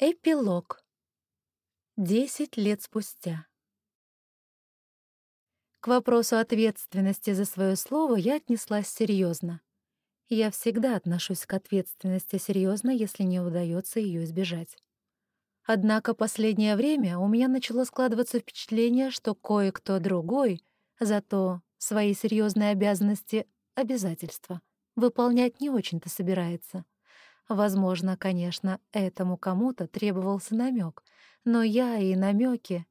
Эпилог. Десять лет спустя. К вопросу ответственности за свое слово я отнеслась серьезно. Я всегда отношусь к ответственности серьезно, если не удается ее избежать. Однако последнее время у меня начало складываться впечатление, что кое-кто другой, зато свои серьезные обязанности, обязательства, выполнять не очень-то собирается — Возможно, конечно, этому кому-то требовался намек, но я и намеки.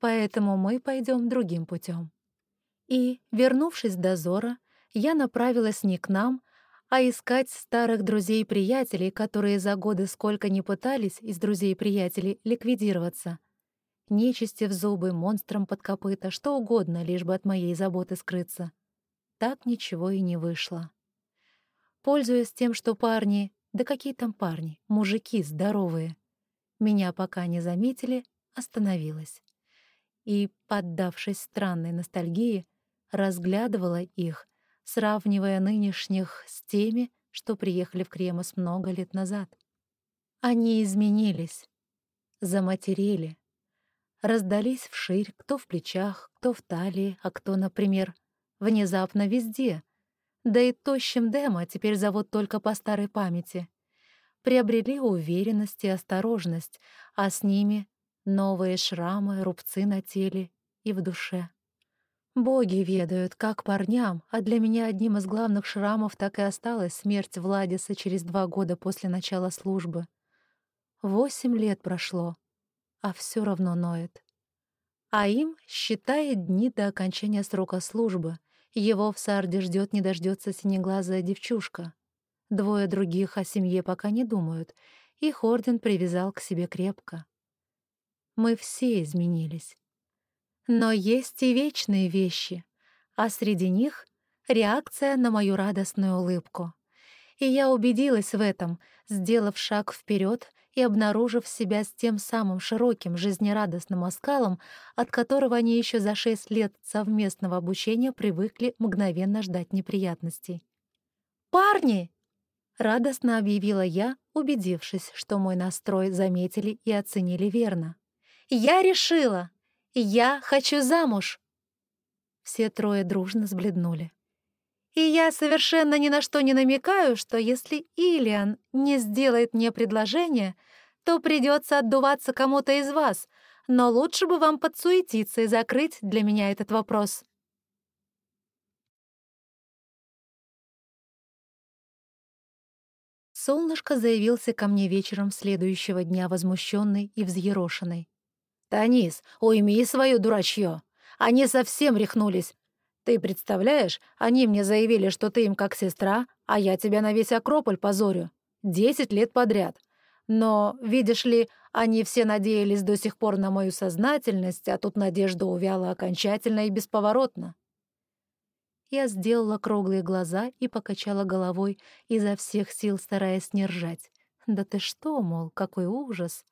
Поэтому мы пойдем другим путем. И, вернувшись с дозора, я направилась не к нам, а искать старых друзей-приятелей, которые за годы сколько ни пытались из друзей-приятелей ликвидироваться. Нечисти зубы, монстрам под копыта, что угодно, лишь бы от моей заботы скрыться. Так ничего и не вышло. Пользуясь тем, что парни да какие там парни, мужики здоровые. Меня пока не заметили, остановилась. И, поддавшись странной ностальгии, разглядывала их, сравнивая нынешних с теми, что приехали в Кремос много лет назад. Они изменились, заматерели, раздались вширь, кто в плечах, кто в талии, а кто, например, внезапно везде, да и тощим Дема теперь зовут только по старой памяти. Приобрели уверенность и осторожность, а с ними новые шрамы, рубцы на теле и в душе. Боги ведают, как парням, а для меня одним из главных шрамов так и осталась смерть Владиса через два года после начала службы. Восемь лет прошло, а все равно ноет. А им считает дни до окончания срока службы — его в Сарде ждет не дождется синеглазая девчушка. Двое других о семье пока не думают. Их орден привязал к себе крепко. Мы все изменились. Но есть и вечные вещи, а среди них — реакция на мою радостную улыбку. И я убедилась в этом, сделав шаг вперед и обнаружив себя с тем самым широким, жизнерадостным оскалом, от которого они еще за шесть лет совместного обучения привыкли мгновенно ждать неприятностей. «Парни!» — радостно объявила я, убедившись, что мой настрой заметили и оценили верно. «Я решила! Я хочу замуж!» Все трое дружно сбледнули. И я совершенно ни на что не намекаю, что если Илиан не сделает мне предложение, то придется отдуваться кому-то из вас, но лучше бы вам подсуетиться и закрыть для меня этот вопрос. Солнышко заявился ко мне вечером следующего дня возмущенный и взъерошенный. «Танис, уйми свое дурачье! Они совсем рехнулись. Ты представляешь, они мне заявили, что ты им как сестра, а я тебя на весь Акрополь позорю. Десять лет подряд. Но, видишь ли, они все надеялись до сих пор на мою сознательность, а тут надежда увяла окончательно и бесповоротно. Я сделала круглые глаза и покачала головой, изо всех сил стараясь не ржать. «Да ты что, мол, какой ужас!»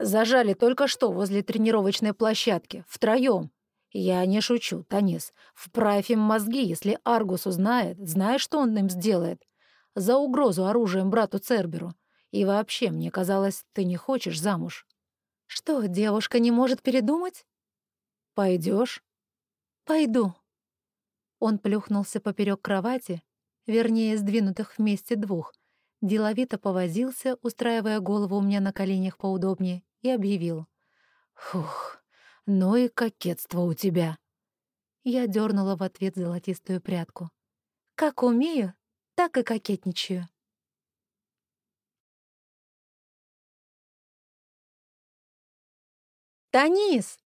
«Зажали только что возле тренировочной площадки, втроём. «Я не шучу, Танис. Вправь им мозги, если Аргус узнает. Знаешь, что он им сделает? За угрозу оружием брату Церберу. И вообще, мне казалось, ты не хочешь замуж». «Что, девушка не может передумать?» Пойдешь? «Пойду». Он плюхнулся поперек кровати, вернее, сдвинутых вместе двух, деловито повозился, устраивая голову у меня на коленях поудобнее, и объявил. «Фух, «Ну и кокетство у тебя!» Я дернула в ответ золотистую прядку. «Как умею, так и кокетничаю». «Танис!»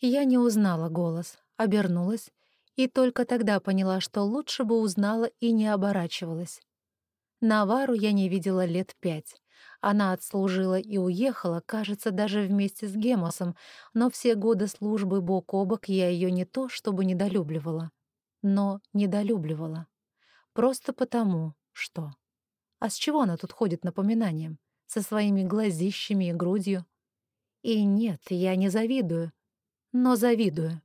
Я не узнала голос, обернулась и только тогда поняла, что лучше бы узнала и не оборачивалась. Навару я не видела лет пять. Она отслужила и уехала, кажется, даже вместе с Гемосом, но все годы службы бок о бок я ее не то чтобы недолюбливала, но недолюбливала. Просто потому, что... А с чего она тут ходит напоминанием? Со своими глазищами и грудью? И нет, я не завидую, но завидую.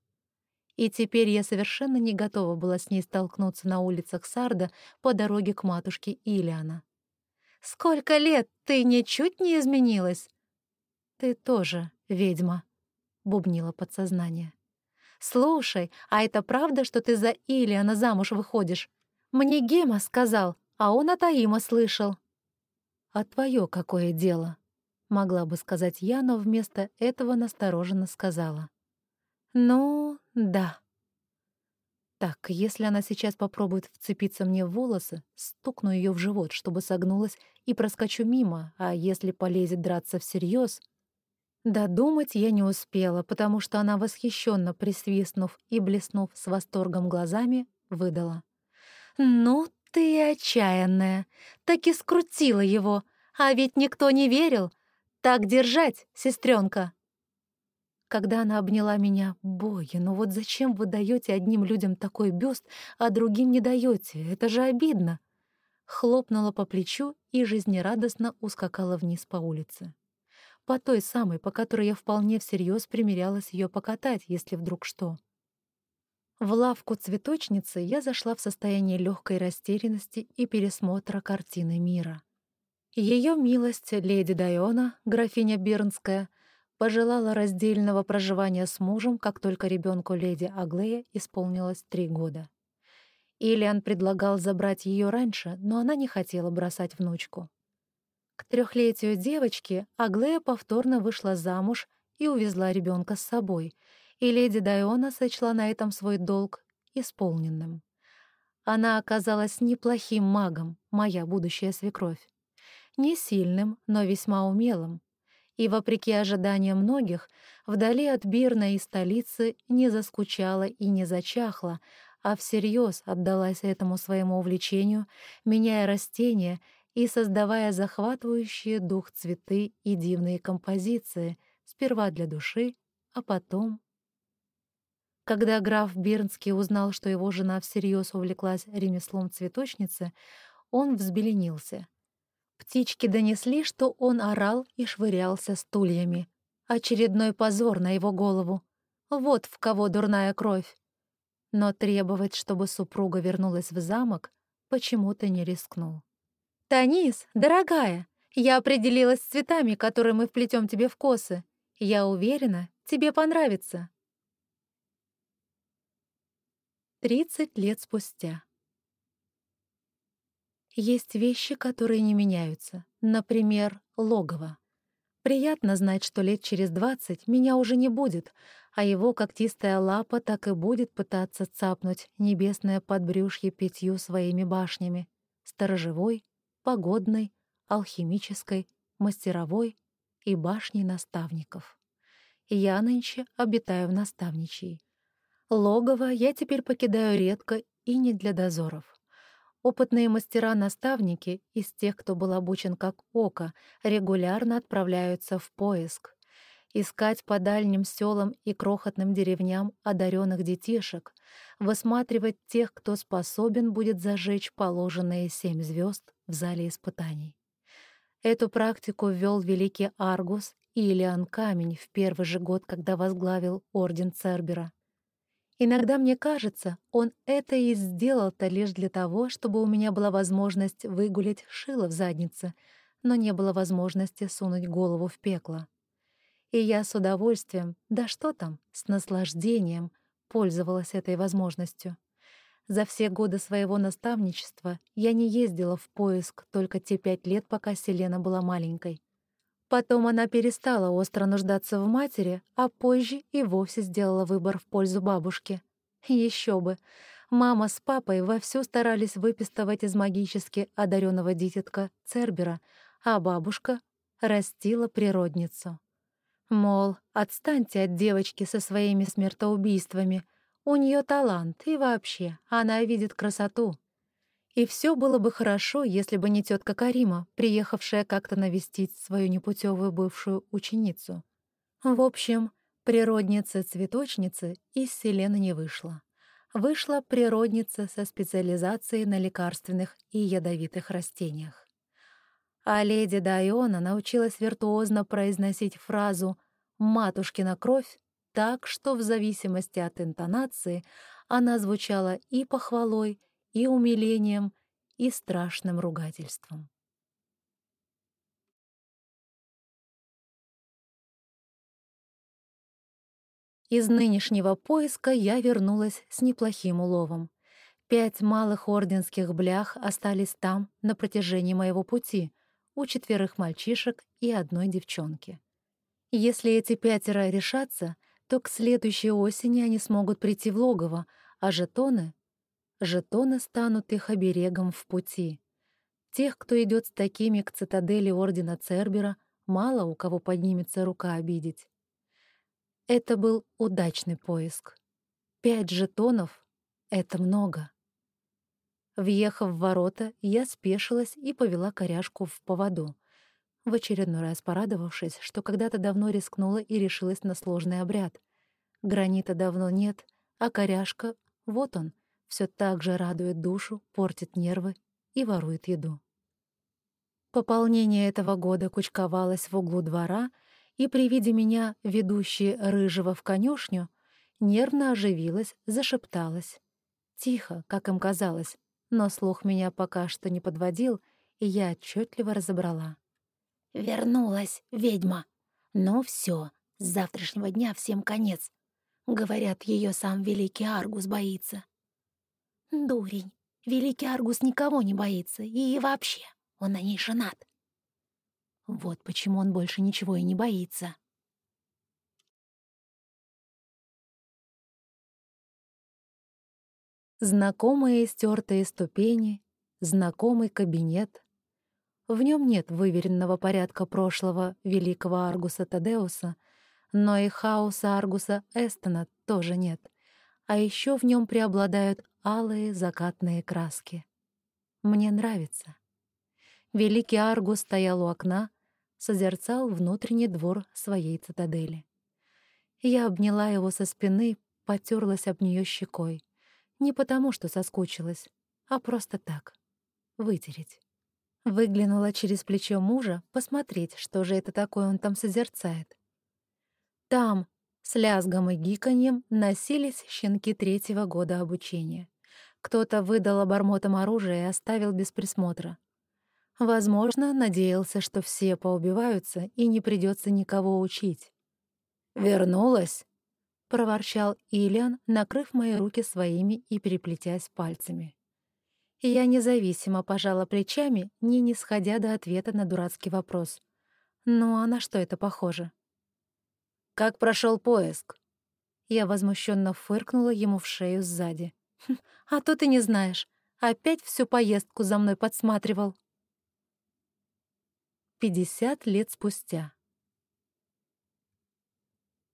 И теперь я совершенно не готова была с ней столкнуться на улицах Сарда по дороге к матушке Илиана. Сколько лет ты ничуть не изменилась!» «Ты тоже ведьма», — бубнило подсознание. «Слушай, а это правда, что ты за Илиана замуж выходишь? Мне Гема сказал, а он от Аима слышал». «А твое какое дело?» — могла бы сказать я, но вместо этого настороженно сказала. «Ну, да». Так, если она сейчас попробует вцепиться мне в волосы, стукну ее в живот, чтобы согнулась, и проскочу мимо, а если полезет драться всерьез, Додумать я не успела, потому что она, восхищенно присвистнув и блеснув с восторгом глазами, выдала. «Ну ты отчаянная! Так и скрутила его! А ведь никто не верил! Так держать, сестренка!» Когда она обняла меня, «Боги, ну вот зачем вы даете одним людям такой бюст, а другим не даете? Это же обидно!» Хлопнула по плечу и жизнерадостно ускакала вниз по улице по той самой, по которой я вполне всерьез примерялась ее покатать, если вдруг что. В лавку цветочницы я зашла в состоянии легкой растерянности и пересмотра картины мира. Ее милость, леди Дайона, графиня Бернская, пожелала раздельного проживания с мужем, как только ребенку леди Аглея исполнилось три года. Ильян предлагал забрать ее раньше, но она не хотела бросать внучку. К трехлетию девочки Аглея повторно вышла замуж и увезла ребенка с собой, и леди Дайона сочла на этом свой долг исполненным. Она оказалась неплохим магом, моя будущая свекровь. Не сильным, но весьма умелым. И, вопреки ожиданиям многих, вдали от Бирна и столицы не заскучала и не зачахла, а всерьез отдалась этому своему увлечению, меняя растения и создавая захватывающие дух цветы и дивные композиции, сперва для души, а потом... Когда граф Бирнский узнал, что его жена всерьез увлеклась ремеслом цветочницы, он взбеленился. Птички донесли, что он орал и швырялся стульями. Очередной позор на его голову. Вот в кого дурная кровь. Но требовать, чтобы супруга вернулась в замок, почему-то не рискнул. «Танис, дорогая, я определилась с цветами, которые мы вплетем тебе в косы. Я уверена, тебе понравится». Тридцать лет спустя. Есть вещи, которые не меняются. Например, логово. Приятно знать, что лет через двадцать меня уже не будет, а его когтистая лапа так и будет пытаться цапнуть небесное подбрюшье пятью своими башнями — сторожевой, погодной, алхимической, мастеровой и башней наставников. Я нынче обитаю в наставничьей. Логово я теперь покидаю редко и не для дозоров. Опытные мастера-наставники из тех, кто был обучен как око, регулярно отправляются в поиск. Искать по дальним селам и крохотным деревням одаренных детишек, высматривать тех, кто способен будет зажечь положенные семь звезд в зале испытаний. Эту практику ввел великий Аргус Илиан Камень в первый же год, когда возглавил Орден Цербера. Иногда мне кажется, он это и сделал-то лишь для того, чтобы у меня была возможность выгулять шило в заднице, но не было возможности сунуть голову в пекло. И я с удовольствием, да что там, с наслаждением пользовалась этой возможностью. За все годы своего наставничества я не ездила в поиск только те пять лет, пока Селена была маленькой. Потом она перестала остро нуждаться в матери, а позже и вовсе сделала выбор в пользу бабушки. Еще бы! Мама с папой вовсю старались выпистывать из магически одаренного дитятка Цербера, а бабушка растила природницу. Мол, отстаньте от девочки со своими смертоубийствами — у нее талант, и вообще, она видит красоту. И все было бы хорошо, если бы не тетка Карима, приехавшая как-то навестить свою непутевую бывшую ученицу. В общем, природница-цветочница из Селены не вышла. Вышла природница со специализацией на лекарственных и ядовитых растениях. А леди Дайона научилась виртуозно произносить фразу «матушкина кровь» так, что в зависимости от интонации она звучала и похвалой, и умилением, и страшным ругательством. Из нынешнего поиска я вернулась с неплохим уловом. Пять малых орденских блях остались там на протяжении моего пути, у четверых мальчишек и одной девчонки. Если эти пятеро решатся, то к следующей осени они смогут прийти в логово, а жетоны Жетоны станут их оберегом в пути. Тех, кто идет с такими к цитадели Ордена Цербера, мало у кого поднимется рука обидеть. Это был удачный поиск. Пять жетонов — это много. Въехав в ворота, я спешилась и повела коряшку в поводу, в очередной раз порадовавшись, что когда-то давно рискнула и решилась на сложный обряд. Гранита давно нет, а коряшка — вот он, все так же радует душу, портит нервы и ворует еду. Пополнение этого года кучковалось в углу двора, и при виде меня, ведущей рыжего в конюшню, нервно оживилась, зашепталась. Тихо, как им казалось, но слух меня пока что не подводил, и я отчетливо разобрала. «Вернулась, ведьма! Ну все, с завтрашнего дня всем конец. Говорят, ее сам Великий Аргус боится». «Дурень, Великий Аргус никого не боится, и вообще...» Он на ней женат. Вот почему он больше ничего и не боится. Знакомые стертые ступени, знакомый кабинет. В нем нет выверенного порядка прошлого великого Аргуса Тадеуса, но и хаоса Аргуса Эстона тоже нет. А еще в нем преобладают алые закатные краски. Мне нравится. Великий Аргус стоял у окна, созерцал внутренний двор своей цитадели. Я обняла его со спины, потерлась об нее щекой. Не потому, что соскучилась, а просто так. Вытереть. Выглянула через плечо мужа, посмотреть, что же это такое он там созерцает. Там, с лязгом и гиканьем, носились щенки третьего года обучения. Кто-то выдал обормотом оружие и оставил без присмотра. Возможно, надеялся, что все поубиваются и не придется никого учить. «Вернулась?» — проворчал Ильян, накрыв мои руки своими и переплетясь пальцами. Я независимо пожала плечами, не нисходя до ответа на дурацкий вопрос. Ну а на что это похоже? «Как прошел поиск?» Я возмущенно фыркнула ему в шею сзади. «Хм, «А то ты не знаешь. Опять всю поездку за мной подсматривал». Пятьдесят лет спустя.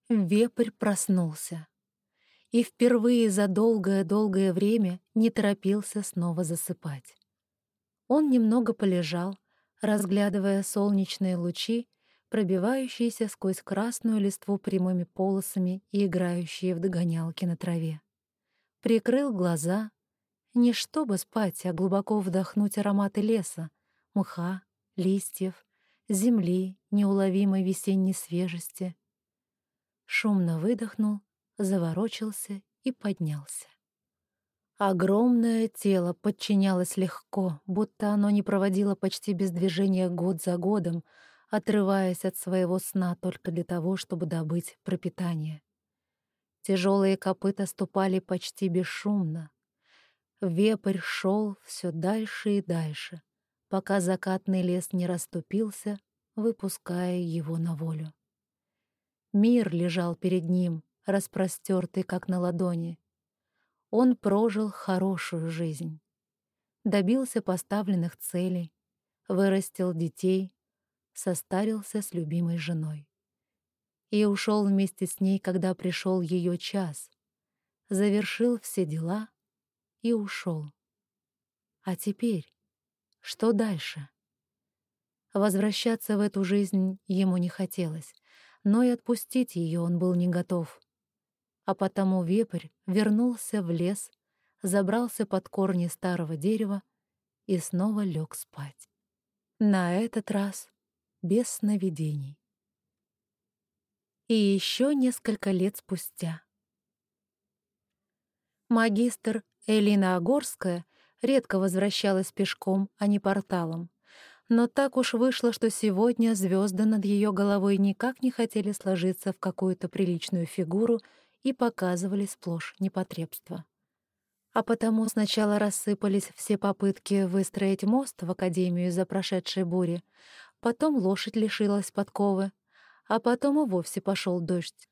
Вепрь проснулся и впервые за долгое-долгое время не торопился снова засыпать. Он немного полежал, разглядывая солнечные лучи, пробивающиеся сквозь красную листву прямыми полосами и играющие в догонялки на траве. Прикрыл глаза, не чтобы спать, а глубоко вдохнуть ароматы леса, мха, листьев, земли, неуловимой весенней свежести. Шумно выдохнул, заворочился и поднялся. Огромное тело подчинялось легко, будто оно не проводило почти без движения год за годом, отрываясь от своего сна только для того, чтобы добыть пропитание. Тяжелые копыта ступали почти бесшумно. Вепрь шел все дальше и дальше, пока закатный лес не расступился, выпуская его на волю. Мир лежал перед ним, распростертый, как на ладони. Он прожил хорошую жизнь. Добился поставленных целей, вырастил детей, состарился с любимой женой. И ушел вместе с ней, когда пришел ее час. Завершил все дела и ушел. А теперь что дальше? Возвращаться в эту жизнь ему не хотелось, но и отпустить ее он был не готов. А потому вепрь вернулся в лес, забрался под корни старого дерева и снова лег спать. На этот раз без сновидений. И еще несколько лет спустя. Магистр Элина Огорская редко возвращалась пешком, а не порталом. Но так уж вышло, что сегодня звезды над ее головой никак не хотели сложиться в какую-то приличную фигуру и показывали сплошь непотребство. А потому сначала рассыпались все попытки выстроить мост в Академию из-за прошедшей бури, потом лошадь лишилась подковы, а потом и вовсе пошел дождь.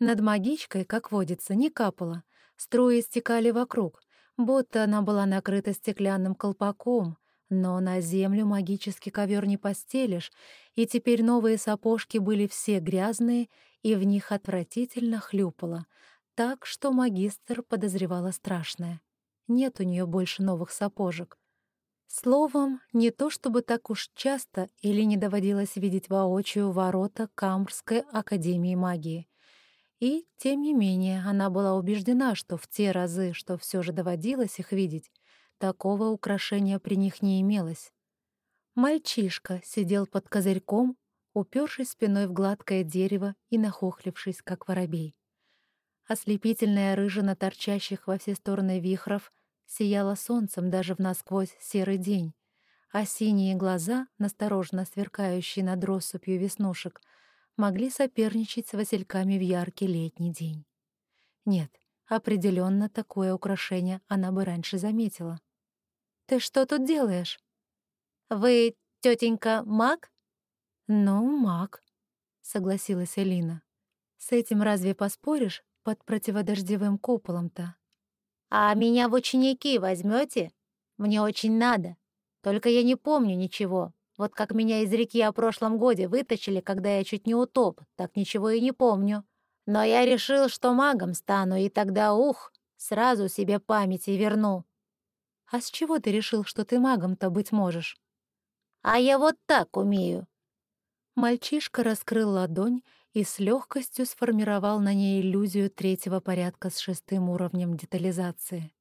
Над магичкой, как водится, не капало, струи стекали вокруг, будто она была накрыта стеклянным колпаком, но на землю магический ковер не постелишь, и теперь новые сапожки были все грязные, и в них отвратительно хлюпало, так что магистр подозревала страшное. Нет у нее больше новых сапожек. Словом, не то чтобы так уж часто или не доводилось видеть воочию ворота Камбрской академии магии. И, тем не менее, она была убеждена, что в те разы, что все же доводилось их видеть, такого украшения при них не имелось. Мальчишка сидел под козырьком, упершись спиной в гладкое дерево и нахохлившись, как воробей. Ослепительная рыжина торчащих во все стороны вихров сияла солнцем даже в насквозь серый день, а синие глаза, настороженно сверкающие над россыпью веснушек, могли соперничать с васильками в яркий летний день. Нет, определенно такое украшение она бы раньше заметила. «Ты что тут делаешь?» «Вы, тетенька, маг?» «Ну, маг», — согласилась Элина. «С этим разве поспоришь под противодождевым куполом-то. «А меня в ученики возьмете? Мне очень надо. Только я не помню ничего. Вот как меня из реки о прошлом годе вытащили, когда я чуть не утоп, так ничего и не помню. Но я решил, что магом стану, и тогда, ух, сразу себе памяти верну». «А с чего ты решил, что ты магом-то быть можешь?» «А я вот так умею». Мальчишка раскрыл ладонь и с легкостью сформировал на ней иллюзию третьего порядка с шестым уровнем детализации.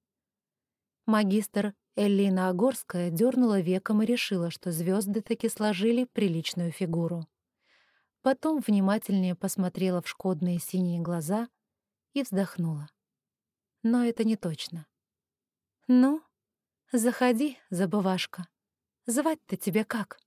Магистр Эллина Огорская дернула веком и решила, что звезды таки сложили приличную фигуру. Потом внимательнее посмотрела в шкодные синие глаза и вздохнула. Но это не точно. «Ну, заходи, забывашка. Звать-то тебя как?»